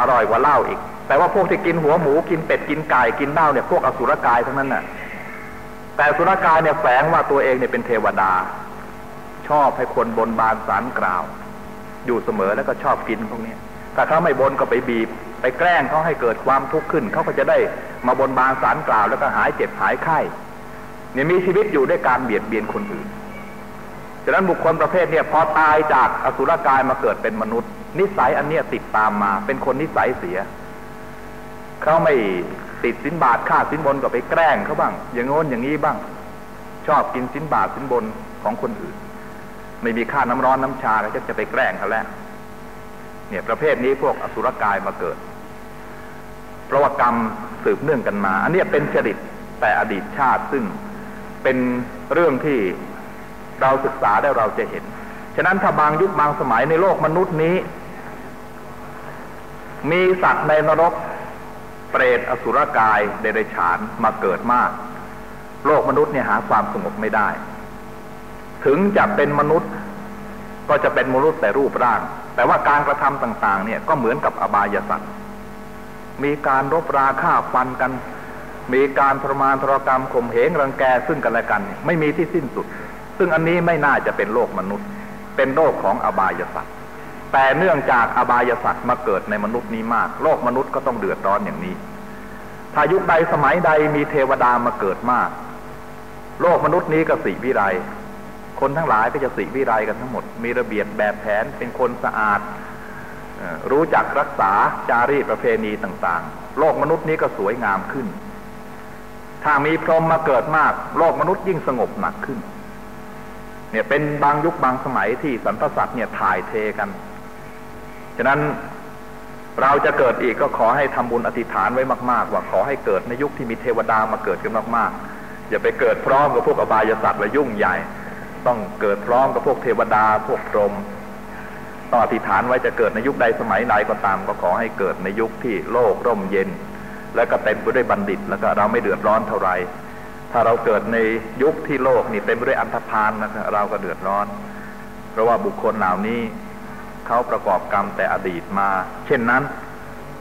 อร่อยกว่าเหล้าอีก แต่ว่าพวกที่กินหัวหมูกินเป็ดกินไก่กินเหล้าเนี่ยพวกอสุรกายทั้งนั้นน่ะ แต่อสุรกายเนี่ยแฝงว่าตัวเองเนี่ยเป็นเทวดา ชอบให้คนบนบานสารกล่าว อยู่เสมอแล้วก็ชอบกินพวกนี้ถ้าเขาไม่บนก็ไปบีบ ไปแกล้งเขาให้เกิดความทุกข์ขึ้นเขาก็จะได้มาบนบานสารกล่าว แล้วก็หายเจ็บหายไข้เนี่ยมีชีวิตอยู่ด้วยการเบียดเบียนคนอื่น ฉะนั้นบุคคลประเภทเนี่ยพอตายจากอสุรกายมาเกิดเป็นมนุษย์ นิสัยอันเนี้ยติดตามมา เป็นคนนิสัยเสียเขาไม่ติดสินบาทค่าสินบนก็ไปแกล้งเขาบ้าง อย่างโน้นอย่างนี้บ้าง ชอบกินสินบาทสินบนของคนอื่น ไม่มีค่าน้ำร้อนน้ำชาก็จะจะไปแกล้งเขาแล้วเนี่ยประเภทนี้พวกอสุรกายมาเกิด เพราะว่ากรรมสืบเนื่องกันมา อันนี้เป็นจริตแต่อดีตชาติซึ่งเป็นเรื่องที่ เราศึกษาได้เราจะเห็น ฉะนั้นถ้าบางยุคบางสมัยในโลกมนุษย์นี้ มีสัตว์ในนรก เปรตอสุรกาย เดรัจฉานมาเกิดมาก โลกมนุษย์เนี่ยหาความสงบไม่ได้ ถึงจะเป็นมนุษย์ ก็จะเป็นมนุษย์แต่รูปร่าง แต่ว่าการกระทำต่าง ๆ เนี่ยก็เหมือนกับอบายสัตว์มีการรบราฆ่าฟันกันมีการทระมานทรกรรมข่มเหงรังแกซึ่งกันและกัน ไม่มีที่สิ้นสุด ซึ่งอันนี้ไม่น่าจะเป็นโลกมนุษย์ เป็นโลกของอบายสัตว์แต่เนื่องจากอบายสัตว์มาเกิดในมนุษย์นี้มาก โลกมนุษย์ก็ต้องเดือดร้อนอย่างนี้ ถ้ายุคใดสมัยใดมีเทวดามาเกิดมาก โลกมนุษย์นี้ก็สิวิไรคนทั้งหลายก็จะสิวิไรกันทั้งหมด มีระเบียบแบบแผนเป็นคนสะอาด รู้จักรักษาจารีตประเพณีต่างๆ โลกมนุษย์นี้ก็สวยงามขึ้น ถ้ามีพรหมมาเกิดมาก โลกมนุษย์ยิ่งสงบหนักขึ้น เนี่ยเป็นบางยุคบางสมัยที่สรรพสัตว์เนี่ยถ่ายเทกัน ฉะนั้นเราจะเกิดอีกก็ขอให้ทำบุญอธิษฐานไว้มาก ๆ ว่าขอให้เกิดในยุคที่มีเทวดามาเกิดกันมากๆ อย่าไปเกิดพร้อมกับพวกอบายสัตว์และยุ่งใหญ่ ต้องเกิดพร้อมกับพวกเทวดาพวกพรหมต้องอธิษฐานไว้จะเกิดในยุคใดสมัยใดก็ตาม ก็ขอให้เกิดในยุคที่โลกร่มเย็น และก็เต็มไปด้วยบัณฑิต แล้วก็เราไม่เดือดร้อนเท่าไหร่ ถ้าเราเกิดในยุคที่โลกนี่เต็มไปด้วยอันธพาลนะครับเราก็เดือดร้อน เพราะว่าบุคคลเหล่านี้เขาประกอบกรรมแต่อดีตมา เช่นนั้น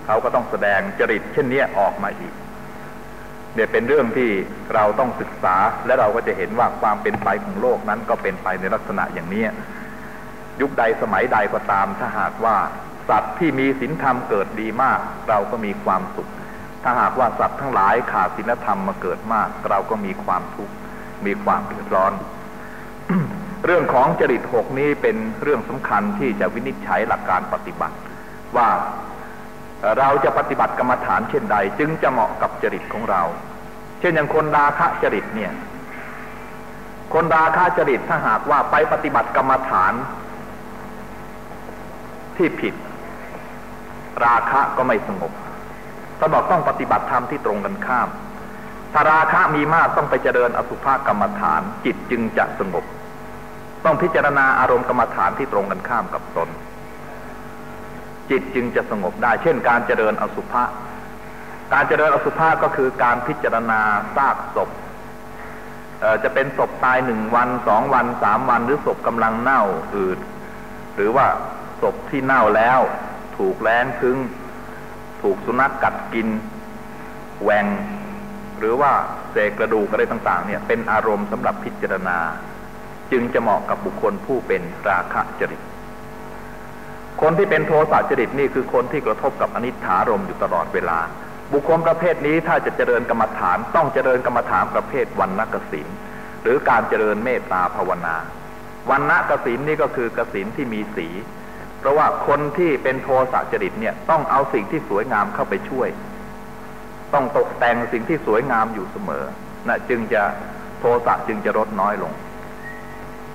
เขาก็ต้องแสดงจริตเช่นนี้ออกมาอีกเนี่ยเป็นเรื่องที่เราต้องศึกษาและเราก็จะเห็นว่าความเป็นไปของโลกนั้นก็เป็นไปในลักษณะอย่างนี้ยุคใดสมัยใดก็ตามถ้าหากว่า สัตว์ที่มีศีลธรรมเกิดดีมาก เราก็มีความสุข ถ้าหากว่าสัตว์ทั้งหลายขาดศีลธรรมมาเกิดมาก เราก็มีความทุกข์มีความเดือดร้อน เรื่องของจริตหกนี้เป็นเรื่องสำคัญที่จะวินิจฉัยหลักการปฏิบัติ ว่าเราจะปฏิบัติกรรมฐานเช่นใด จึงจะเหมาะกับจริตของเรา เช่นอย่างคนราคะจริตเนี่ย คนราคะจริตถ้าหากว่าไปปฏิบัติกรรมฐานที่ผิด ราคะก็ไม่สงบ ท่านบอกต้องปฏิบัติธรรมที่ตรงกันข้าม ถ้าราคะมีมากต้องไปเจริญอสุภกรรมฐาน จิตจึงจะสงบ ต้องพิจารณาอารมณ์กรรมฐานที่ตรงกันข้ามกับตน จิตจึงจะสงบได้ เช่น การเจริญอสุภะการเจริญอสุภะก็คือการพิจารณาซากศพจะเป็นศพตายหนึ่งวันสองวันสามวันหรือศพกำลังเน่าอืดหรือว่าศพที่เน่าแล้ว ถูกแรงพึ่ง ถูกสุนัขกกัดกินแหวงหรือว่าเศษกระดูกอะไรต่างๆ เนี่ยเป็นอารมณ์สำหรับพิจารณา จึงจะเหมาะกับบุคคลผู้เป็นราคะจริต คนที่เป็นโทสะจริตนี่คือคนที่กระทบกับอนิจฐารมอยู่ตลอดเวลา บุคคลประเภทนี้ถ้าจะเจริญกรรมฐาน ต้องเจริญกรรมฐานประเภทวันนักสินหรือการเจริญเมตตาภาวนาวันนักสินนี่ก็คือกสินที่มีสี เพราะว่าคนที่เป็นโทสะจริตเนี่ย ต้องเอาสิ่งที่สวยงามเข้าไปช่วย ต้องตกแต่งสิ่งที่สวยงามอยู่เสมอนะจึงจะโทสะจึงจะลดน้อยลง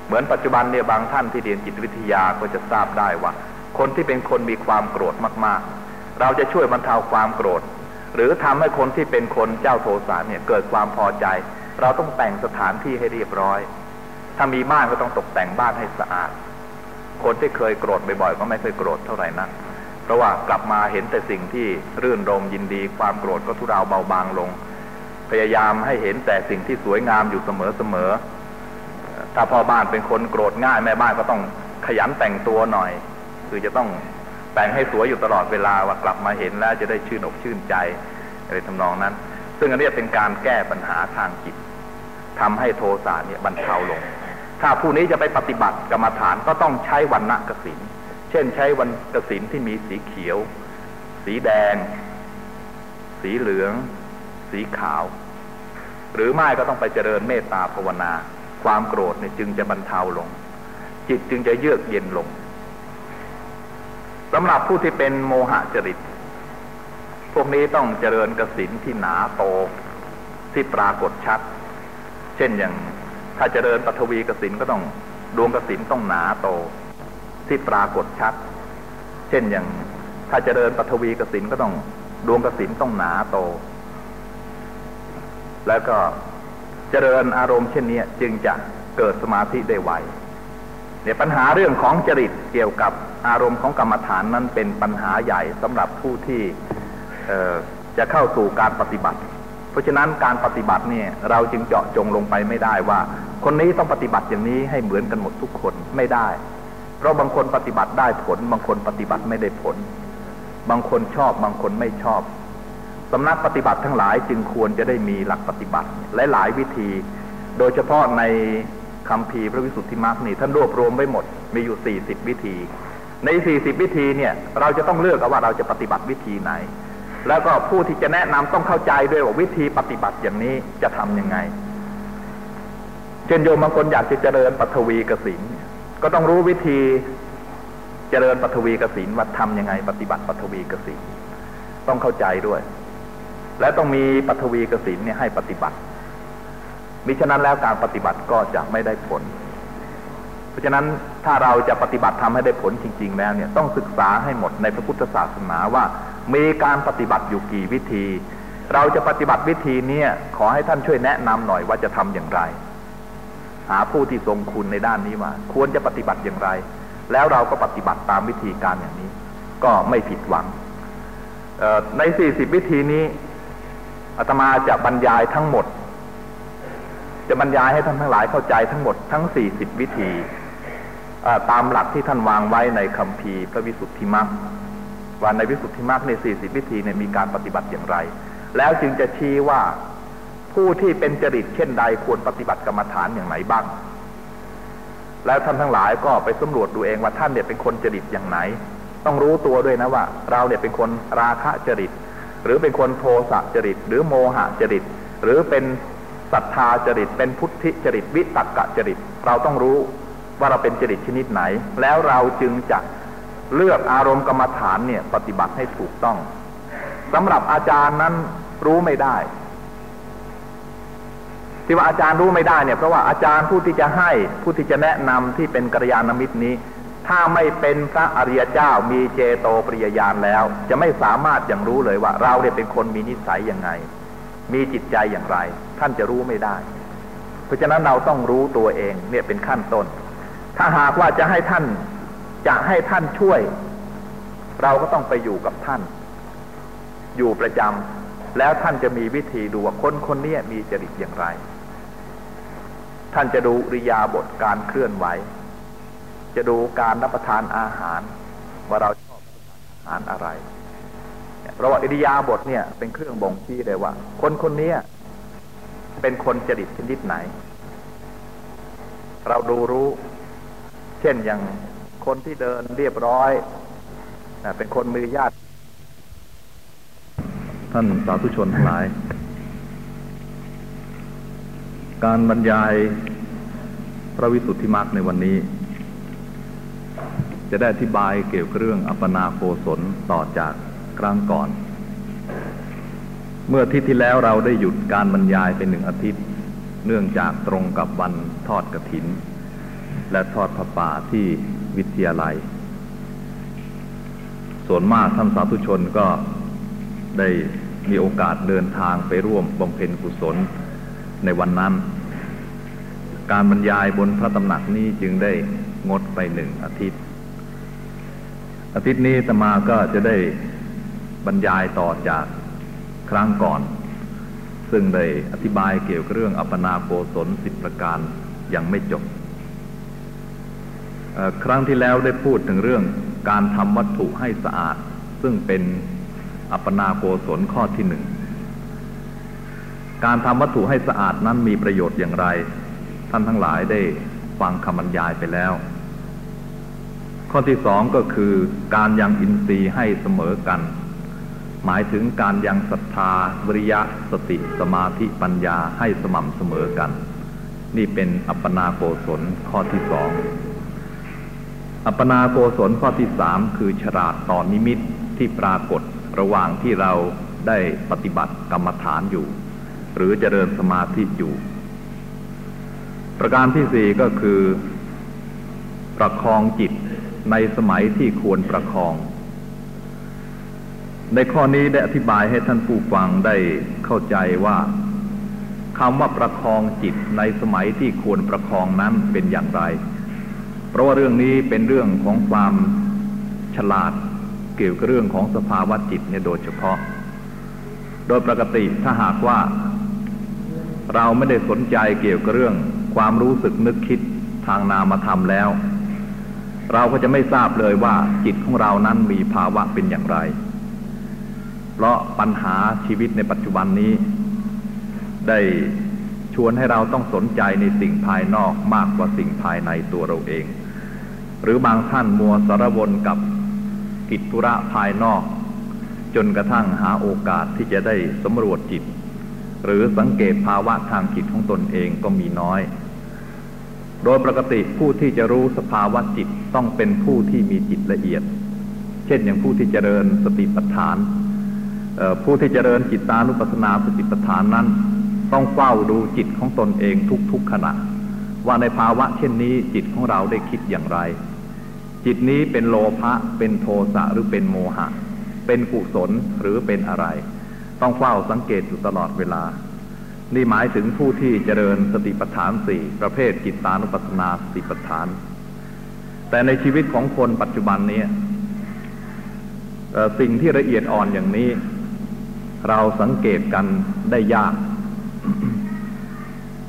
เหมือนปัจจุบันเนี่ยบางท่านที่เรียนจิตวิทยาก็จะทราบได้ว่า คนที่เป็นคนมีความโกรธมาก ๆ เราจะช่วยบรรเทาความโกรธ หรือทำให้คนที่เป็นคนเจ้าโทสะเนี่ยเกิดความพอใจ เราต้องแต่งสถานที่ให้เรียบร้อย ถ้ามีบ้านก็ต้องตกแต่งบ้านให้สะอาด คนที่เคยโกรธบ่อยๆก็ไม่เคยโกรธเท่าไหร่นักเพราะว่ากลับมาเห็นแต่สิ่งที่รื่นรมยินดี ความโกรธก็ทุเลาเบาบางลง พยายามให้เห็นแต่สิ่งที่สวยงามอยู่เสมอๆถ้าพ่อบ้านเป็นคนโกรธง่ายแม่บ้านก็ต้องขยันแต่งตัวหน่อย คือจะต้องแต่งให้สวยอยู่ตลอดเวลาว่ากลับมาเห็นแล้วจะได้ชื่นอกชื่นใจอะไรทำนองนั้น ซึ่งอันนี้เป็นการแก้ปัญหาทางจิตทำให้โทสะเนี่ยบรรเทาลง ถ้าผู้นี้จะไปปฏิบัติกรรมฐานก็ต้องใช้วันณะกสินเช่นใช้วันกสินที่มีสีเขียว สีแดง สีเหลือง สีขาว หรือไม่ก็ต้องไปเจริญเมตตาภาวนา ความโกรธเนี่ยจึงจะบรรเทาลง จิตจึงจะเยือกเย็นลงสำหรับผู้ที่เป็นโมหะจริต พวกนี้ต้องเจริญกสินที่หนาโตที่ปรากฏชัด เช่นอย่าง ถ้าเจริญปฐวีกสินก็ต้องดวงกสินต้องหนาโต ที่ปรากฏชัด เช่นอย่าง ถ้าเจริญปฐวีกสินก็ต้องดวงกสินต้องหนาโต แล้วก็เจริญอารมณ์เช่นนี้จึงจะเกิดสมาธิได้ไวเนี่ยปัญหาเรื่องของจริตเกี่ยวกับอารมณ์ของกรรมฐานนั้นเป็นปัญหาใหญ่สำหรับผู้ที่จะเข้าสู่การปฏิบัติ เพราะฉะนั้นการปฏิบัติเนี่ยเราจึงเจาะจงลงไปไม่ได้ว่า คนนี้ต้องปฏิบัติอย่างนี้ให้เหมือนกันหมดทุกคนไม่ได้ เพราะบางคนปฏิบัติได้ผล บางคนปฏิบัติไม่ได้ผล บางคนชอบ บางคนไม่ชอบสำนักปฏิบัติทั้งหลายจึงควรจะได้มีหลักปฏิบัติและหลายวิธี โดยเฉพาะในคำพีพระวิสุทธิมรรคนี่ท่านรวบรวมไว้หมดมีอยู่สี่สิบวิธี ในสี่สิบวิธีเนี่ยเราจะต้องเลือกว่าเราจะปฏิบัติวิธีไหน แล้วก็ผู้ที่จะแนะนำต้องเข้าใจด้วยว่าวิธีปฏิบัติอย่างนี้จะทํำยังไง เช่นโยมบางคนอยากจะเจริญปัทวีกสินก็ต้องรู้วิธีเจริญปัทวีกสินว่าทำยังไง ปฏิบัติปัทวีกสินต้องเข้าใจด้วย และต้องมีปัทวีกสินเนี่ยให้ปฏิบัติมิฉะนั้นแล้วการปฏิบัติก็จะไม่ได้ผล เพราะฉะนั้นถ้าเราจะปฏิบัติทำให้ได้ผลจริง ๆ แล้วเนี่ยต้องศึกษาให้หมดในพระพุทธศาสนาว่า มีการปฏิบัติอยู่กี่วิธี เราจะปฏิบัติวิธีนี้ขอให้ท่านช่วยแนะนำหน่อยว่าจะทำอย่างไร หาผู้ที่ทรงคุณในด้านนี้ว่าควรจะปฏิบัติอย่างไร แล้วเราก็ปฏิบัติตามวิธีการอย่างนี้ ก็ไม่ผิดหวังในสี่สิบวิธีนี้อาตมาจะบรรยายทั้งหมด จะบรรยายให้ท่านทั้งหลายเข้าใจทั้งหมดทั้งสี่สิบวิธีตามหลักที่ท่านวางไว้ในคำพีพระวิสุทธิมรรคว่าในวิสุทธิมรรคในสี่สิบวิธีเนี่ยมีการปฏิบัติอย่างไร แล้วจึงจะชี้ว่า ผู้ที่เป็นจริตเช่นใดควรปฏิบัติกรรมฐานอย่างไรบ้าง แล้วท่านทั้งหลายก็ไปสำรวจดูเองว่าท่านเนี่ยเป็นคนจริตอย่างไหน ต้องรู้ตัวด้วยนะว่า เราเนี่ยเป็นคนราคะจริต หรือเป็นคนโทสะจริต หรือโมหะจริต หรือเป็นศรัทธาจริต เป็นพุทธิจริต วิตกกะจริต เราต้องรู้ว่าเราเป็นจริตชนิดไหน แล้วเราจึงจะเลือกอารมณ์กรรมฐานเนี่ยปฏิบัติให้ถูกต้องสำหรับอาจารย์นั้นรู้ไม่ได้ ที่ว่าอาจารย์รู้ไม่ได้เนี่ยเพราะว่าอาจารย์ผู้ที่จะให้ผู้ที่จะแนะนำที่เป็นกัลยาณมิตรนี้ ถ้าไม่เป็นพระอริยเจ้ามีเจโตปริยญาณแล้ว จะไม่สามารถอย่างรู้เลยว่า เราเนี่ยเป็นคนมีนิสัยยังไง มีจิตใจอย่างไร ท่านจะรู้ไม่ได้ เพราะฉะนั้นเราต้องรู้ตัวเองเนี่ยเป็นขั้นต้น ถ้าหากว่าจะให้ท่านจะให้ท่านช่วย เราก็ต้องไปอยู่กับท่าน อยู่ประจำแล้วท่านจะมีวิธีดูว่าคนคนนี้มีจริตอย่างไร ท่านจะดูริยาบทการเคลื่อนไหว จะดูการรับประทานอาหาร ว่าเราชอบอาหารอะไรเพราะว่าอิริยาบทเนี่ย เป็นเครื่องบ่งชี้เลยว่า คนคนนี้เป็นคนจริตชนิดไหน เราดูรู้ เช่นอย่างคนที่เดินเรียบร้อยเป็นคนมือญาติ ท่านสาธุชนทั้งหลาย การบรรยายพระวิสุทธิมรรคในวันนี้ จะได้อธิบายเกี่ยวกับเรื่องอัปนาโกศลต่อจากครั้งก่อน เมื่ออาทิตย์ที่แล้วเราได้หยุดการบรรยายเป็นหนึ่งอาทิตย์ เนื่องจากตรงกับวันทอดกระถิน และทอดพระป่าที่วิทยาลัย ส่วนมากท่านสาธุชนก็ได้มีโอกาสเดินทางไปร่วมบำเพ็ญกุศลในวันนั้น การบรรยายบนพระตำหนักนี้จึงได้งดไปหนึ่งอาทิตย์ อาทิตย์นี้ตมาก็จะได้บรรยายต่อจากครั้งก่อน ซึ่งได้อธิบายเกี่ยวกับเรื่องอัปนาโกศลสิบประการยังไม่จบ ครั้งที่แล้วได้พูดถึงเรื่องการทำวัตถุให้สะอาด ซึ่งเป็นอัปปนาโกศลข้อที่หนึ่ง การทำวัตถุให้สะอาดนั้นมีประโยชน์อย่างไร ท่านทั้งหลายได้ฟังคำบรรยายไปแล้ว ข้อที่สองก็คือการยังอินทรีย์ให้เสมอกัน หมายถึงการยังศรัทธาวิริยะสติสมาธิปัญญาให้สม่ำเสมอกัน นี่เป็นอัปปนาโกศลข้อที่สองอัปปนาโกศลข้อที่สามคือฉลาดต่อนนิมิตที่ปรากฏระหว่างที่เราได้ปฏิบัติกรรมฐานอยู่ หรือเจริญสมาธิอยู่ ประการที่สี่ก็คือ ประคองจิตในสมัยที่ควรประคอง ในข้อนี้ได้อธิบายให้ท่านผู้ฟังได้เข้าใจว่าคำว่าประคองจิตในสมัยที่ควรประคองนั้นเป็นอย่างไร เพราะว่าเรื่องนี้เป็นเรื่องของความฉลาดเกี่ยวกับเรื่องของสภาวะจิตเนี่ยโดยเฉพาะ โดยปกติถ้าหากว่า เราไม่ได้สนใจเกี่ยวกับเรื่อง ความรู้สึกนึกคิดทางนามธรรมแล้ว เราก็จะไม่ทราบเลยว่าจิตของเรานั้นมีภาวะเป็นอย่างไร เพราะปัญหาชีวิตในปัจจุบันนี้ ได้ชวนให้เราต้องสนใจในสิ่งภายนอกมากกว่าสิ่งภายในตัวเราเอง หรือบางท่านมัวสารวนกับกิจธุระภายนอก จนกระทั่งหาโอกาสที่จะได้สำรวจจิต หรือสังเกตภาวะทางจิตของตนเองก็มีน้อย โดยปกติผู้ที่จะรู้สภาวะจิตต้องเป็นผู้ที่มีจิตละเอียด เช่นอย่างผู้ที่เจริญสติปัฏฐาน ผู้ที่เจริญจิตตานุปัสสนาสติปัฏฐานนั้น ต้องเฝ้าดูจิตของตนเองทุกๆขณะ ว่าในภาวะเช่นนี้จิตของเราได้คิดอย่างไร จิตนี้เป็นโลภะเป็นโทสะหรือเป็นโมหะ เป็นกุศลหรือเป็นอะไร ต้องเฝ้าสังเกตอยู่ตลอดเวลา นี่หมายถึงผู้ที่เจริญสติปัฏฐานสี่ประเภทจิตตานุปัสสนาสติปัฏฐาน แต่ในชีวิตของคนปัจจุบันนี้สิ่งที่ละเอียดอ่อนอย่างนี้ เราสังเกตกันได้ยาก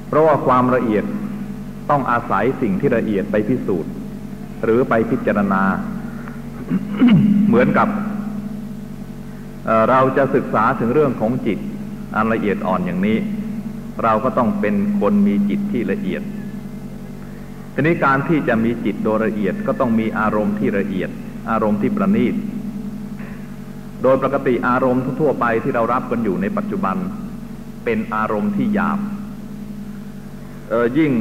เพราะว่าความละเอียดต้องอาศัยสิ่งที่ละเอียดไปพิสูจน์ หรือไปพิจารณา เหมือนกับเเราจะศึกษาถึงเรื่องของจิตอันละเอียดอ่อนอย่างนี้ เราก็ต้องเป็นคนมีจิตที่ละเอียด ทีนี้การที่จะมีจิตโดยละเอียดก็ต้องมีอารมณ์ที่ละเอียด อารมณ์ที่ประณีต โดยปกติอารมณ์ทั่วไปที่เรารับกันอยู่ในปัจจุบัน เป็นอารมณ์ที่หยาบยิ่ง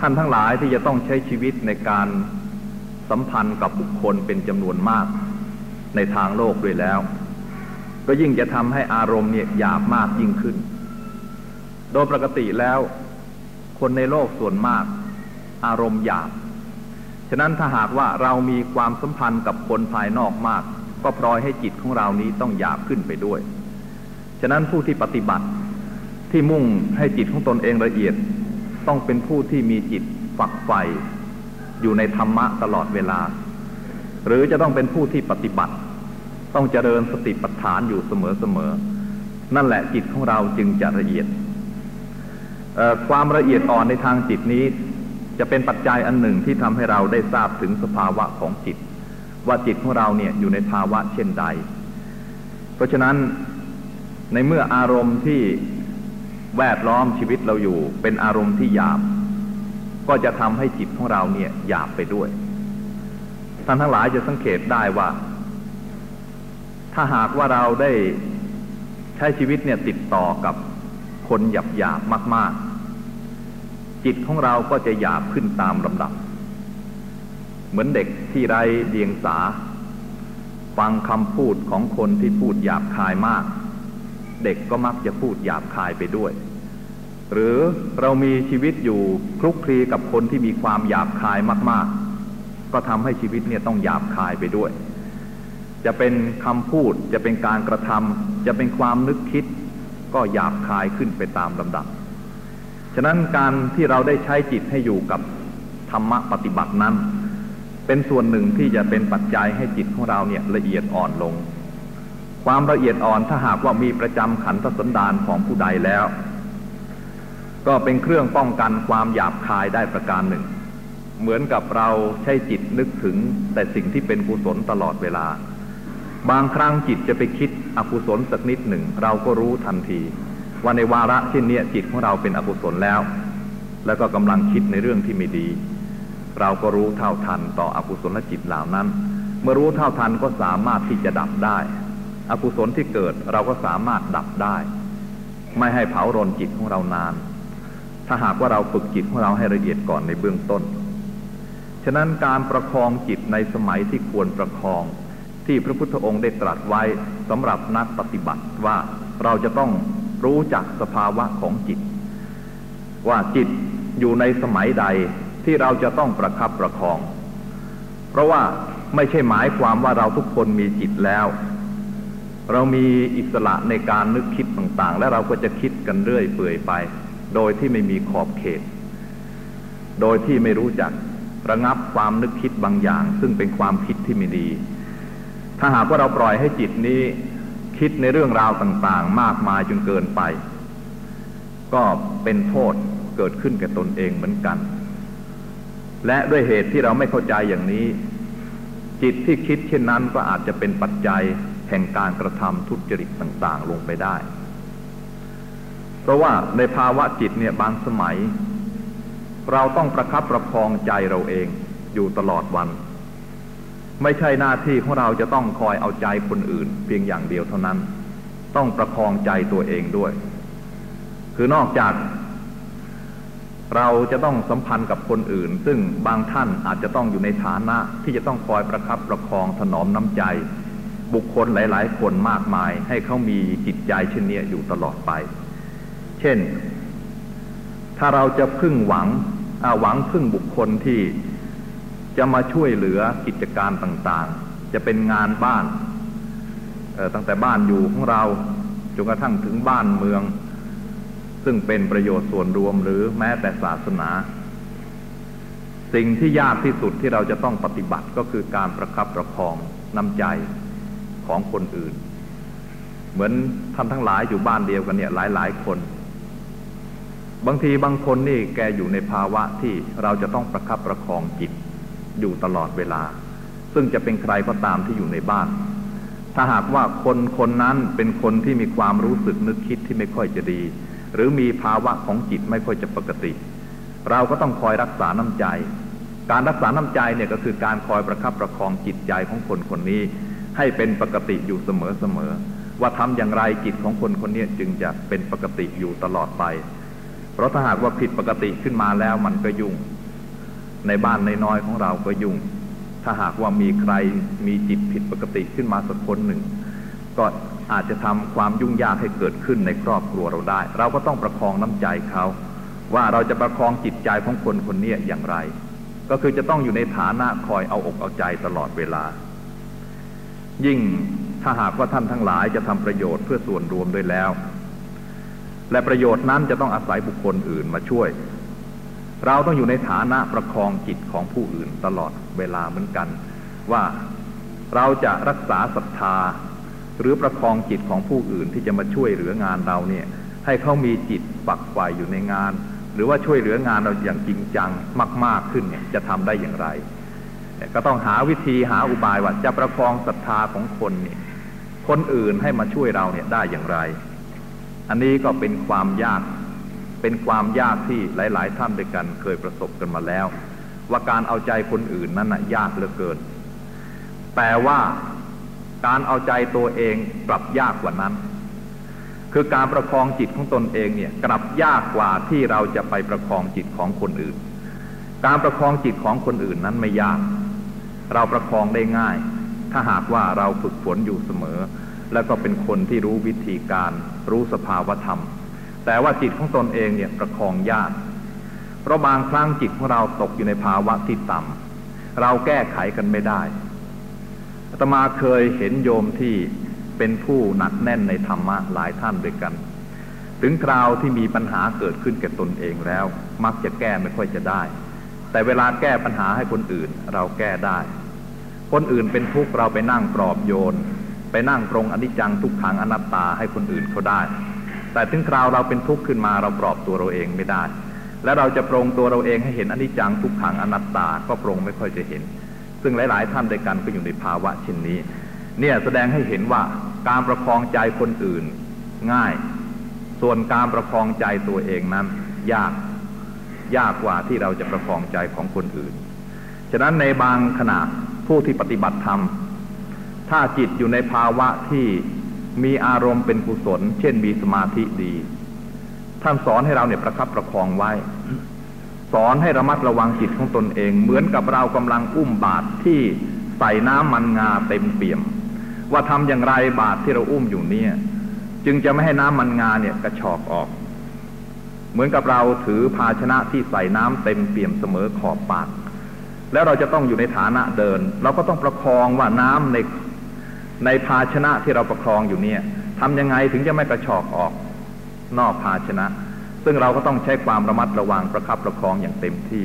ท่านทั้งหลายที่จะต้องใช้ชีวิตในการสัมพันธ์กับบุคคลเป็นจำนวนมากในทางโลกด้วยแล้ว ก็ยิ่งจะทำให้อารมณ์เนี่ยหยาบมากยิ่งขึ้น ดยปกติแล้ว คนในโลกส่วนมาก อารมณ์หยาบ ฉะนั้นถ้าหากว่าเรามีความสัมพันธ์กับคนภายนอกมาก ก็ปล่อยให้จิตของเรานี้ต้องหยาบขึ้นไปด้วย ฉะนั้นผู้ที่ปฏิบัติที่มุ่งให้จิตของตนเองละเอียด ต้องเป็นผู้ที่มีจิตฝักใฝ่อยู่ในธรรมะตลอดเวลา หรือจะต้องเป็นผู้ที่ปฏิบัติ ต้องเจริญสติปัฏฐานอยู่เสมอๆนั่นแหละจิตของเราจึงจะละเอียด ความละเอียดอ่อนในทางจิตนี้ จะเป็นปัจจัยอันหนึ่งที่ทำให้เราได้ทราบถึงสภาวะของจิต ว่าจิตของเราเนี่ยอยู่ในภาวะเช่นใด เพราะฉะนั้นในเมื่ออารมณ์ที่แวดล้อมชีวิตเราอยู่ เป็นอารมณ์ที่หยาบ ก็จะทำให้จิตของเราเนี่ยหยาบไปด้วยท่านทั้งหลายจะสังเกตได้ว่า ถ้าหากว่าเราได้ใช้ชีวิตเนี่ยติดต่อกับคนหยาบหยาบมาก ๆ จิตของเราก็จะหยาบขึ้นตามลำดับ เหมือนเด็กที่ไรเดียงสา ฟังคำพูดของคนที่พูดหยาบคายมาก เด็กก็มักจะพูดหยาบคายไปด้วย หรือเรามีชีวิตอยู่คลุกคลีกับคนที่มีความหยาบคายมาก ๆ ก็ทำให้ชีวิตเนี่ยต้องหยาบคายไปด้วย จะเป็นคำพูดจะเป็นการกระทำจะเป็นความนึกคิด ก็หยาบคายขึ้นไปตามลำดับ ฉะนั้นการที่เราได้ใช้จิตให้อยู่กับธรรมะปฏิบัตินั้น เป็นส่วนหนึ่งที่จะเป็นปัจจัยให้จิตของเราเนี่ยละเอียดอ่อนลง ความละเอียดอ่อนถ้าหากว่ามีประจำขันธสันดานของผู้ใดแล้ว ก็เป็นเครื่องป้องกันความหยาบคายได้ประการหนึ่ง เหมือนกับเราใช้จิตนึกถึงแต่สิ่งที่เป็นกุศลตลอดเวลา บางครั้งจิตจะไปคิดอกุศลสักนิดหนึ่ง เราก็รู้ทันที ว่าในวาระเช่นนี้จิตของเราเป็นอกุศลแล้ว แล้วก็กำลังคิดในเรื่องที่ไม่ดี เราก็รู้เท่าทันต่ออกุศลจิตเหล่านั้น เมื่อรู้เท่าทันก็สามารถที่จะดับได้ อกุศลที่เกิดเราก็สามารถดับได้ ไม่ให้เผารนจิตของเรานาน ถ้าหากว่าเราฝึกจิตของเราให้ละเอียดก่อนในเบื้องต้น ฉะนั้นการประคองจิตในสมัยที่ควรประคองที่พระพุทธองค์ได้ตรัสไว้สำหรับนักปฏิบัติว่าเราจะต้อง รู้จักสภาวะของจิต ว่าจิตอยู่ในสมัยใดที่เราจะต้องประคับประคอง เพราะว่าไม่ใช่หมายความว่าเราทุกคนมีจิตแล้ว เรามีอิสระในการนึกคิดต่างๆ และเราก็จะคิดกันเรื่อยเปื่อยไป โดยที่ไม่มีขอบเขต โดยที่ไม่รู้จักระงับความนึกคิดบางอย่าง ซึ่งเป็นความคิดที่ไม่ดี ถ้าหากว่าเราปล่อยให้จิตนี้ คิดในเรื่องราวต่างๆ มากมายจนเกินไป ก็เป็นโทษเกิดขึ้นแก่ตนเองเหมือนกัน และด้วยเหตุที่เราไม่เข้าใจอย่างนี้ จิตที่คิดเช่นนั้นก็อาจจะเป็นปัจจัยแห่งการกระทำทุจริตต่างๆ ลงไปได้ เพราะว่าในภาวะจิตเนี่ยบางสมัย เราต้องประคับประคองใจเราเองอยู่ตลอดวัน ไม่ใช่หน้าที่ของเราจะต้องคอยเอาใจคนอื่น เพียงอย่างเดียวเท่านั้น ต้องประคองใจตัวเองด้วย คือนอกจาก เราจะต้องสัมพันธ์กับคนอื่น ซึ่งบางท่านอาจจะต้องอยู่ในฐานะที่จะต้องคอยประคับประคองถนอมน้ำใจ บุคคลหลาย ๆ คนมากมาย ให้เขามีจิตใจเช่นนี้อยู่ตลอดไป เช่น ถ้าเราจะพึ่งหวังหวังพึ่งบุคคลที่ จะมาช่วยเหลือกิจการต่างๆ จะเป็นงานบ้าน ตั้งแต่บ้านอยู่ของเราจนกระทั่งถึงบ้านเมือง ซึ่งเป็นประโยชน์ส่วนรวมหรือแม้แต่ศาสนา สิ่งที่ยากที่สุดที่เราจะต้องปฏิบัติก็คือการประคับประคองน้ำใจของคนอื่น เหมือนท่านทั้งหลายอยู่บ้านเดียวกันเนี่ยหลายหลายคนบางทีบางคนนี่แกอยู่ในภาวะที่เราจะต้องประคับประคองจิต อยู่ตลอดเวลา ซึ่งจะเป็นใครก็ตามที่อยู่ในบ้าน ถ้าหากว่าคนคนนั้นเป็นคนที่มีความรู้สึกนึกคิดที่ไม่ค่อยจะดี หรือมีภาวะของจิตไม่ค่อยจะปกติ เราก็ต้องคอยรักษาน้ำใจ การรักษาน้ำใจเนี่ยก็คือการคอยประคับประคองจิตใจของคนคนนี้ ให้เป็นปกติอยู่เสมอเสมอว่าทำอย่างไรจิตของคนคนนี้จึงจะเป็นปกติอยู่ตลอดไป เพราะถ้าหากว่าผิดปกติขึ้นมาแล้วมันก็ยุ่ง ในบ้านในน้อยของเราก็ยุ่ง ถ้าหากว่ามีใครมีจิตผิดปกติขึ้นมาสักคนหนึ่ง ก็อาจจะทำความยุ่งยากให้เกิดขึ้นในครอบครัวเราได้ เราก็ต้องประคองน้ำใจเขา ว่าเราจะประคองจิตใจของคนคนนี้อย่างไร ก็คือจะต้องอยู่ในฐานะคอยเอาอกเอาใจตลอดเวลา ยิ่งถ้าหากว่าท่านทั้งหลายจะทำประโยชน์เพื่อส่วนรวมด้วยแล้ว และประโยชน์นั้นจะต้องอาศัยบุคคลอื่นมาช่วย เราต้องอยู่ในฐานะประคองจิตของผู้อื่นตลอดเวลาเหมือนกัน ว่าเราจะรักษาศรัทธา หรือประคองจิตของผู้อื่นที่จะมาช่วยเหลืองานเราเนี่ยให้เขามีจิตฝักใฝ่อยู่ในงาน หรือว่าช่วยเหลืองานเราอย่างจริงจังมาก ๆขึ้นเนี่ยจะทำได้อย่างไรก็ต้องหาวิธีหาอุบายว่าจะประคองศรัทธาของคนเนี่ยคนอื่นให้มาช่วยเราเนี่ยได้อย่างไร อันนี้ก็เป็นความยาก เป็นความยากที่หลาย ๆ ท่านด้วยกันเคยประสบกันมาแล้ว ว่าการเอาใจคนอื่นนั้นนะยากเหลือเกิน แต่ว่าการเอาใจตัวเองกลับยากกว่านั้น คือการประคองจิตของตนเองเนี่ยกลับยากกว่าที่เราจะไปประคองจิตของคนอื่น การประคองจิตของคนอื่นนั้นไม่ยาก เราประคองได้ง่าย ถ้าหากว่าเราฝึกฝนอยู่เสมอ แล้วก็เป็นคนที่รู้วิธีการรู้สภาวธรรม แต่ว่าจิตของตนเองเนี่ยประคองยากเพราะบางครั้งจิตของเราตกอยู่ในภาวะที่ต่ำเราแก้ไขกันไม่ได้อาตมาเคยเห็นโยมที่เป็นผู้หนักแน่นในธรรมะหลายท่านด้วยกัน ถึงคราวที่มีปัญหาเกิดขึ้นแก่ตนเองแล้ว มักจะแก้ไม่ค่อยจะได้ แต่เวลาแก้ปัญหาให้คนอื่น เราแก้ได้ คนอื่นเป็นทุกข์เราไปนั่งปลอบโยน ไปนั่งตรงอนิจจังทุกขังอนัตตาให้คนอื่นเขาได้ แต่ถึงคราวเราเป็นทุกข์ขึ้นมาเราปลอบตัวเราเองไม่ได้ และเราจะปรงตัวเราเองให้เห็นอนิจจังทุกขังอนัตตาก็ปรงไม่ค่อยจะเห็น ซึ่งหลาย ๆ ท่านด้วยกันก็อยู่ในภาวะเช่นนี้ เนี่ยแสดงให้เห็นว่าการประคองใจคนอื่น ง่าย ส่วนการประคองใจตัวเองนั้น ยากยากกว่าที่เราจะประคองใจของคนอื่น ฉะนั้นในบางขณะผู้ที่ปฏิบัติธรรม ถ้าจิตอยู่ในภาวะที่ มีอารมณ์เป็นกุศล เช่นมีสมาธิดี ท่านสอนให้เราเนี่ยประคับประคองไว้ สอนให้ระมัดระวังจิตของตนเอง เหมือนกับเรากำลังอุ้มบาตรที่ใส่น้ำมันงาเต็มเปี่ยม ว่าทำอย่างไรบาตรที่เราอุ้มอยู่เนี่ย จึงจะไม่ให้น้ำมันงาเนี่ยกระชอกออก เหมือนกับเราถือภาชนะที่ใส่น้ำเต็มเปี่ยมเสมอขอบปากแล้วเราจะต้องอยู่ในฐานะเดิน เราก็ต้องประคองว่าน้ำใน ในภาชนะที่เราประคองอยู่เนี่ยทำยังไงถึงจะไม่กระชอกออกนอกภาชนะ ซึ่งเราก็ต้องใช้ความระมัดระวังประคับประคองอย่างเต็มที่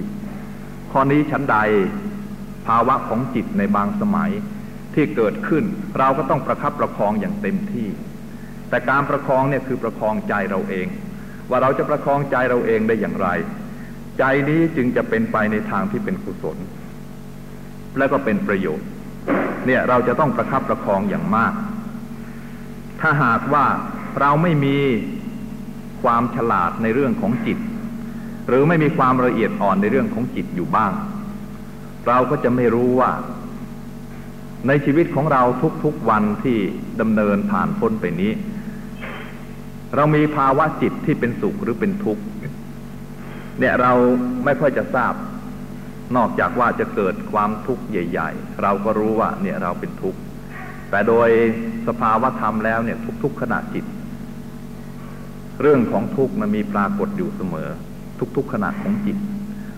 ข้อนี้ชั้นใดภาวะของจิตในบางสมัยที่เกิดขึ้น เราก็ต้องประคับประคองอย่างเต็มที่ แต่การประคองเนี่ยคือประคองใจเราเอง ว่าเราจะประคองใจเราเองได้อย่างไร ใจนี้จึงจะเป็นไปในทางที่เป็นกุศล และก็เป็นประโยชน์ เนี่ยเราจะต้องประคับประคองอย่างมาก ถ้าหากว่าเราไม่มีความฉลาดในเรื่องของจิต หรือไม่มีความละเอียดอ่อนในเรื่องของจิตอยู่บ้าง เราก็จะไม่รู้ว่า ในชีวิตของเราทุกๆวันที่ดำเนินผ่านพ้นไปนี้ เรามีภาวะจิตที่เป็นสุขหรือเป็นทุกข์เนี่ยเราไม่ค่อยจะทราบ นอกจากว่าจะเกิดความทุกข์ใหญ่ ๆ เราก็รู้ว่าเนี่ยเราเป็นทุกข์ แต่โดยสภาวะธรรมแล้วเนี่ยทุกๆขณะจิต เรื่องของทุกข์มันมีปรากฏอยู่เสมอ ทุกๆขณะของจิต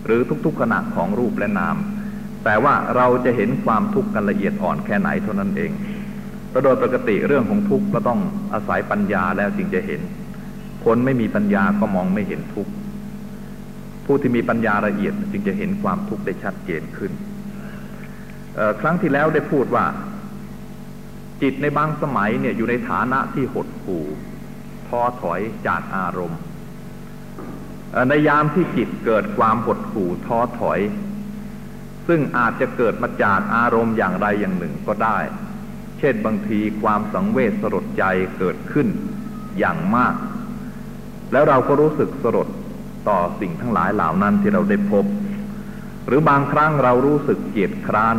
หรือทุกๆขณะของรูปและนาม แต่ว่าเราจะเห็นความทุกข์กันละเอียดอ่อนแค่ไหนเท่านั้นเองก็โดยปกติเรื่องของทุกข์ก็ต้องอาศัยปัญญาแล้วจึงจะเห็น คนไม่มีปัญญาก็มองไม่เห็นทุกข์ ผู้ที่มีปัญญาละเอียดจึงจะเห็นความทุกข์ได้ชัดเจนขึ้น ครั้งที่แล้วได้พูดว่า จิตในบางสมัยเนี่ยอยู่ในฐานะที่หดหู่ท้อถอยจากอารมณ์ ในยามที่จิตเกิดความหดหู่ท้อถอย ซึ่งอาจจะเกิดมาจากอารมณ์อย่างใดอย่างหนึ่งก็ได้ เช่นบางทีความสังเวชสลดใจเกิดขึ้นอย่างมาก แล้วเราก็รู้สึกสลด ต่อสิ่งทั้งหลายเหล่านั้นที่เราได้พบ หรือบางครั้งเรารู้สึกเกียดคร้าน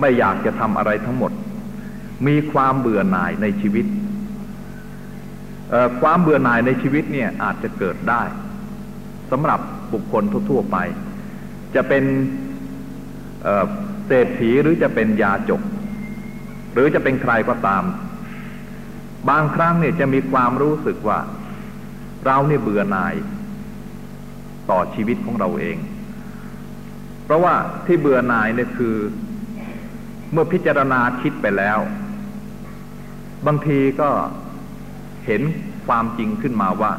ไม่อยากจะทำอะไรทั้งหมด มีความเบื่อหน่ายในชีวิต ความเบื่อหน่ายในชีวิตเนี่ยอาจจะเกิดได้สำหรับบุคคลทั่วๆไป จะเป็นเศรษฐีหรือจะเป็นยาจก หรือจะเป็นใครก็ตาม บางครั้งเนี่ยจะมีความรู้สึกว่า เราเนี่ยเบื่อหน่าย ต่อชีวิตของเราเอง เพราะว่าที่เบื่อหน่ายเนี่ยคือ เมื่อพิจารณาคิดไปแล้ว บางทีก็เห็นความจริงขึ้นมาว่า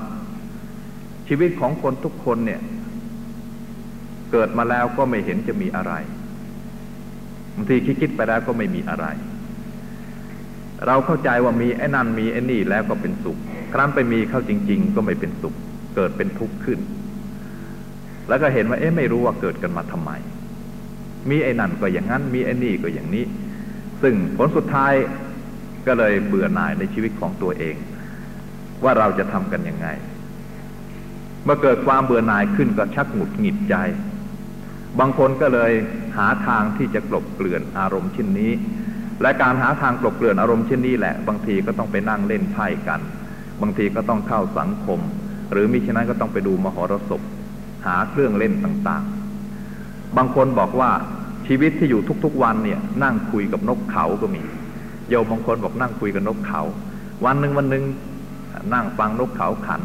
ชีวิตของคนทุกคนเนี่ย เกิดมาแล้วก็ไม่เห็นจะมีอะไรบางทีคิดคิดไปแล้วก็ไม่มีอะไร เราเข้าใจว่ามีไอ้นั่นมีไอ้นี่แล้วก็เป็นสุข ครั้นไปมีเข้าจริง ๆ ก็ไม่เป็นสุข เกิดเป็นทุกข์ขึ้น แล้วก็เห็นว่าเอ๊ะไม่รู้ว่าเกิดกันมาทำไม มีไอ้นั่นก็อย่างนั้น มีไอ้นี่ก็อย่างนี้ ซึ่งผลสุดท้ายก็เลยเบื่อหน่ายในชีวิตของตัวเอง ว่าเราจะทำกันยังไง เมื่อเกิดความเบื่อหน่ายขึ้นก็ชักหงุดหงิดใจ บางคนก็เลยหาทางที่จะกลบเกลื่อนอารมณ์เช่นนี้และการหาทางกลบเกลื่อนอารมณ์เช่นนี้แหละ บางทีก็ต้องไปนั่งเล่นไพ่กัน บางทีก็ต้องเข้าสังคม หรือมิฉะนั้นก็ต้องไปดูมหรสพหาเครื่องเล่นต่างๆ บางคนบอกว่าชีวิตที่อยู่ทุกๆวันเนี่ย นั่งคุยกับนกเขาก็มี โยมบางคนบอกนั่งคุยกับนกเขา วันหนึ่งวันหนึ่งนั่งฟังนกเขาขัน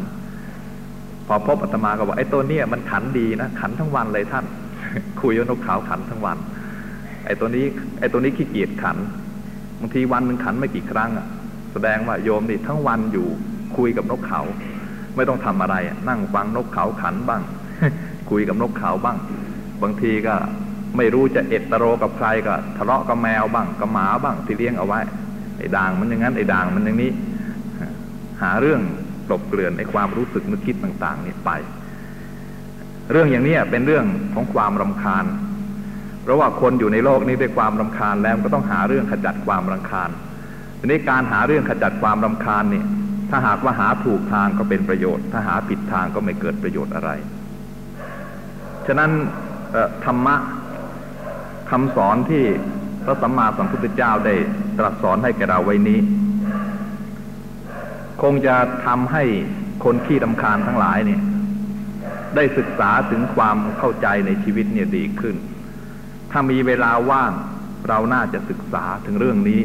พอพบอาตมาก็บอกไอ้ตัวเนี้ยมันขันดีนะขันทั้งวันเลยท่าน คุยกับนกเขาขันทั้งวัน ไอ้ตัวนี้ ไอ้ตัวนี้ขี้เกียจขันบางทีวันหนึ่งขันไม่กี่ครั้งอะแสดงว่าโยมนี่ทั้งวันอยู่ คุยกับนกเขา ไม่ต้องทำอะไร นั่งฟังนกเขาขันบ้าง คุยกับนกเขาบ้าง บางทีก็ไม่รู้จะเอ็ดตโรกับใครก็ ทะเลาะกับแมวบ้างกับหมาบ้างที่เลี้ยงเอาไว้ไอ้ด่างมันอย่างนั้นไอ้ด่างมันอย่างนี้ หาเรื่องกลบเกลื่อนในความรู้สึกนึกคิดต่าง ๆ นี่ไป เรื่องอย่างนี้เป็นเรื่องของความรำคาญ เพราะว่าคนอยู่ในโลกนี้ด้วยความรำคาญแล้วก็ต้องหาเรื่องขจัดความรำคาญทีนี้การหาเรื่องขจัดความรำคาญเนี่ย ถ้าหากว่าหาถูกทางก็เป็นประโยชน์ ถ้าหาผิดทางก็ไม่เกิดประโยชน์อะไร ฉะนั้นธรรมะคำสอนที่พระสัมมาสัมพุทธเจ้าได้ตรัสสอนให้แก่เราไว้นี้ คงจะทำให้คนขี้ดำคาญทั้งหลายเนี่ย ได้ศึกษาถึงความเข้าใจในชีวิตเนี่ยดีขึ้น ถ้ามีเวลาว่างเราน่าจะศึกษาถึงเรื่องนี้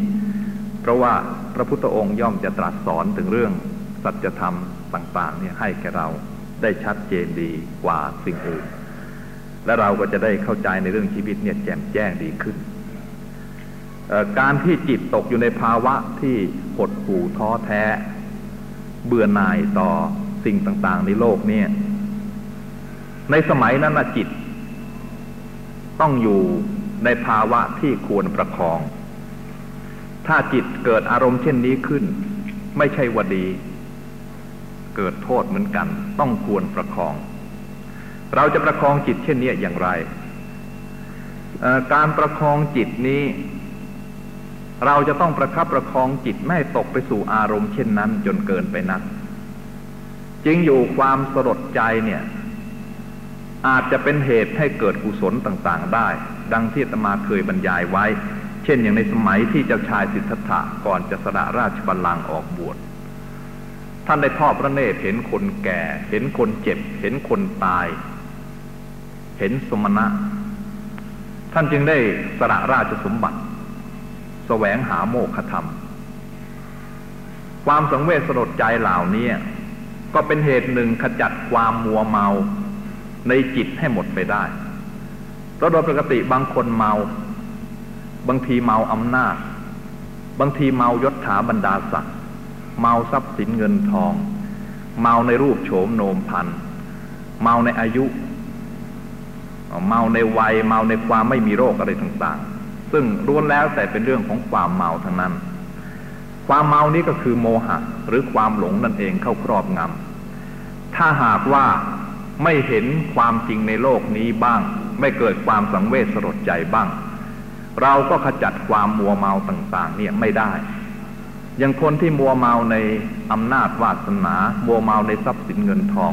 เพราะว่าพระพุทธองค์ย่อมจะตรัสสอนถึงเรื่องสัจธรรมต่างๆเนี่ยให้แก่เราได้ชัดเจนดีกว่าสิ่งอื่น และเราก็จะได้เข้าใจในเรื่องชีวิตเนี่ยแจ่มแจ้งดีขึ้น การที่จิตตกอยู่ในภาวะที่หดหู่ท้อแท้ เบื่อหน่ายต่อสิ่งต่างๆ ในโลกเนี่ย ในสมัยนั้นจิต ต้องอยู่ในภาวะที่ควรประคอง ถ้าจิตเกิดอารมณ์เช่นนี้ขึ้น ไม่ใช่วดี เกิดโทษเหมือนกัน ต้องควรประคอง เราจะประคองจิตเช่นนี้อย่างไร การประคองจิตนี้ เราจะต้องประคับประคองจิตไม่ตกไปสู่อารมณ์เช่นนั้นจนเกินไปนักจริงอยู่ความสลดใจเนี่ย อาจจะเป็นเหตุให้เกิดกุศลต่างๆได้ ดังที่ตมาเคยบรรยายไว้ เช่นอย่างในสมัยที่เจ้าชายสิทธัตถะก่อนจะสละราชบัลลังก์ออกบวชท่านได้ทอดพระเนตรเห็นคนแก่ เห็นคนเจ็บ เห็นคนตาย เห็นสมณะ ท่านจึงได้สละราชสมบัติแสวงหาโมฆะธรรม ความสังเวชสลดใจเหล่านี้ก็เป็นเหตุหนึ่งขจัดความมัวเมาในจิตให้หมดไปได้เพราะโดยปกติบางคนเมา บางทีเมาอำนาจ บางทีเมายศถาบรรดาศักดิ์เมาทรัพย์สินเงินทอง เมาในรูปโฉมโนมพัน เมาในอายุ เมาในวัย เมาในความไม่มีโรคอะไรต่างๆ ซึ่งล้วนแล้วแต่เป็นเรื่องของความเมาทั้งนั้น ความเมานี้ก็คือโมหะ หรือความหลงนั่นเองเข้าครอบงำถ้าหากว่าไม่เห็นความจริงในโลกนี้บ้าง ไม่เกิดความสังเวชสลดใจบ้าง เราก็ขจัดความมัวเมาต่าง ๆ เนี่ยไม่ได้อย่างคนที่มัวเมาในอำนาจวาสนา มัวเมาในทรัพย์สินเงินทอง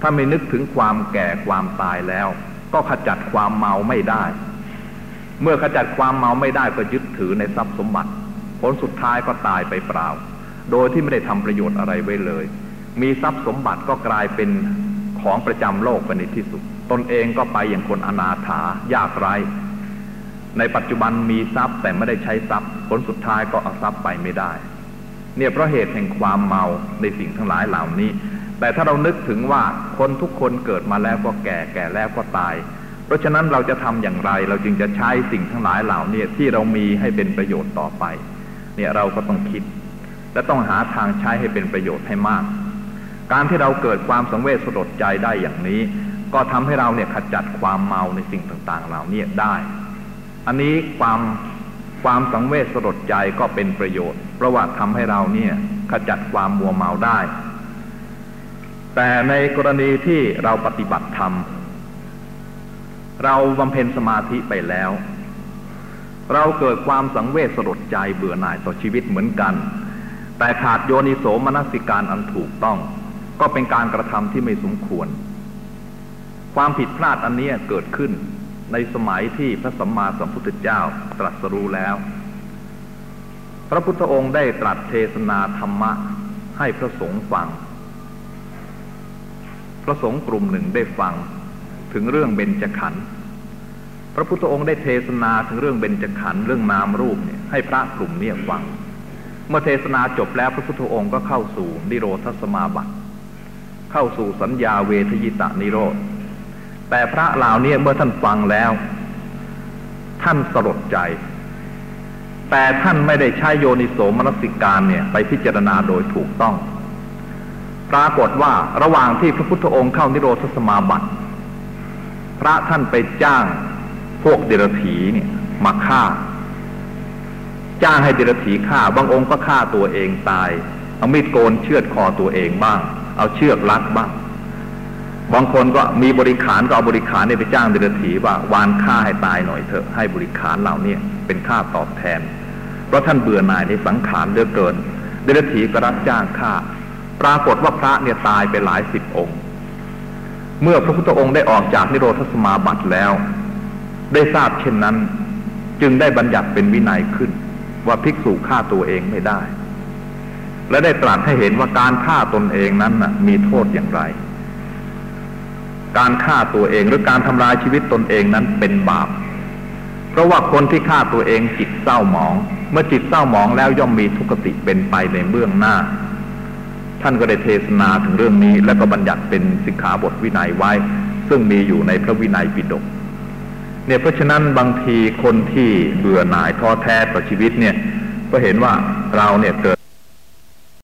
ถ้าไม่นึกถึงความแก่ความตายแล้ว ก็ขจัดความเมาไม่ได้ เมื่อขจัดความเมาไม่ได้ก็ยึดถือในทรัพย์สมบัติ ผลสุดท้ายก็ตายไปเปล่า โดยที่ไม่ได้ทำประโยชน์อะไรไว้เลย มีทรัพย์สมบัติก็กลายเป็นของประจำโลกไปในที่สุด ตนเองก็ไปอย่างคนอนาถายากไร้ ในปัจจุบันมีทรัพย์แต่ไม่ได้ใช้ทรัพย์ผลสุดท้ายก็เอาทรัพย์ไปไม่ได้ เนี่ยเพราะเหตุแห่งความเมาในสิ่งทั้งหลายเหล่านี้ แต่ถ้าเรานึกถึงว่าคนทุกคนเกิดมาแล้วก็แก่แก่แล้วก็ตาย เพราะฉะนั้นเราจะทำอย่างไร เราจึงจะใช้สิ่งทั้งหลายเหล่านี้ที่เรามีให้เป็นประโยชน์ต่อไป เนี่ยเราก็ต้องคิด และต้องหาทางใช้ให้เป็นประโยชน์ให้มาก การที่เราเกิดความสังเวชสลดใจได้อย่างนี้ ก็ทำให้เราเนี่ยขจัดความเมาในสิ่งต่างๆ เหล่านี้ได้ อันนี้ความความสังเวชสลดใจก็เป็นประโยชน์ เพราะว่าทำให้เราเนี่ยขจัดความมัวเมาได้ แต่ในกรณีที่เราปฏิบัติธรรม เราบำเพ็ญสมาธิไปแล้ว เราเกิดความสังเวชสลดใจเบื่อหน่ายต่อชีวิตเหมือนกัน แต่ขาดโยนิโสมนสิการอันถูกต้อง ก็เป็นการกระทำที่ไม่สมควร ความผิดพลาดอันนี้เกิดขึ้น ในสมัยที่พระสัมมาสัมพุทธเจ้าตรัสรู้แล้ว พระพุทธองค์ได้ตรัสเทศนาธรรมะให้พระสงฆ์ฟัง พระสงฆ์กลุ่มหนึ่งได้ฟังถึงเรื่องเบญจขันธ์พระพุทธองค์ได้เทศนาถึงเรื่องเบญจขันธ์เรื่องนามรูปเนี่ยให้พระกลุ่มนี้ฟัง เมื่อเทศนาจบแล้วพระพุทธองค์ก็เข้าสู่นิโรธสมาบัติ เข้าสู่สัญญาเวทยิตานิโรธ แต่พระเหล่านี้เมื่อท่านฟังแล้ว ท่านสลดใจ แต่ท่านไม่ได้ใช้โยนิโสมนสิการเนี่ย ไปพิจารณาโดยถูกต้อง ปรากฏว่าระหว่างที่พระพุทธองค์เข้านิโรธสมาบัติ พระท่านไปจ้างพวกเดรัจฉีเนี่ยมาฆ่า จ้างให้เดรัจฉีฆ่า บางองค์ก็ฆ่าตัวเองตาย เอามีดโกนเชือดคอตัวเองบ้าง เอาเชือกลัดบ้าง บางคนก็มีบริขารก็เอาบริขารเนี่ยไปจ้างเดรัจฉีว่าวานฆ่าให้ตายหน่อยเถอะให้บริขารเหล่านี้เป็นค่าตอบแทน เพราะท่านเบื่อหน่ายในสังขารเหลือเกิน เดรัจฉีก็รับจ้างฆ่า ปรากฏว่าพระเนี่ยตายไปหลายสิบองค์ เมื่อพระพุทธองค์ได้ออกจากนิโรธสมาบัติแล้ว ได้ทราบเช่นนั้น จึงได้บัญญัติเป็นวินัยขึ้น ว่าภิกษุฆ่าตัวเองไม่ได้ และได้ตรัสให้เห็นว่าการฆ่าตนเองนั้นมีโทษอย่างไร การฆ่าตัวเองหรือการทำลายชีวิตตนเองนั้นเป็นบาป เพราะว่าคนที่ฆ่าตัวเองจิตเศร้าหมอง เมื่อจิตเศร้าหมองแล้วย่อมมีทุกขติเป็นไปในเบื้องหน้า ท่านก็ได้เทศนาถึงเรื่องนี้ แล้วก็บัญญัติเป็นสิกขาบทวินัยไว้ ซึ่งมีอยู่ในพระวินัยปิฎกเนี่ยเพราะฉะนั้นบางทีคนที่เบื่อหน่ายท้อแท้ต่อชีวิตเนี่ยก็เห็นว่าเราเนี่ยเกิด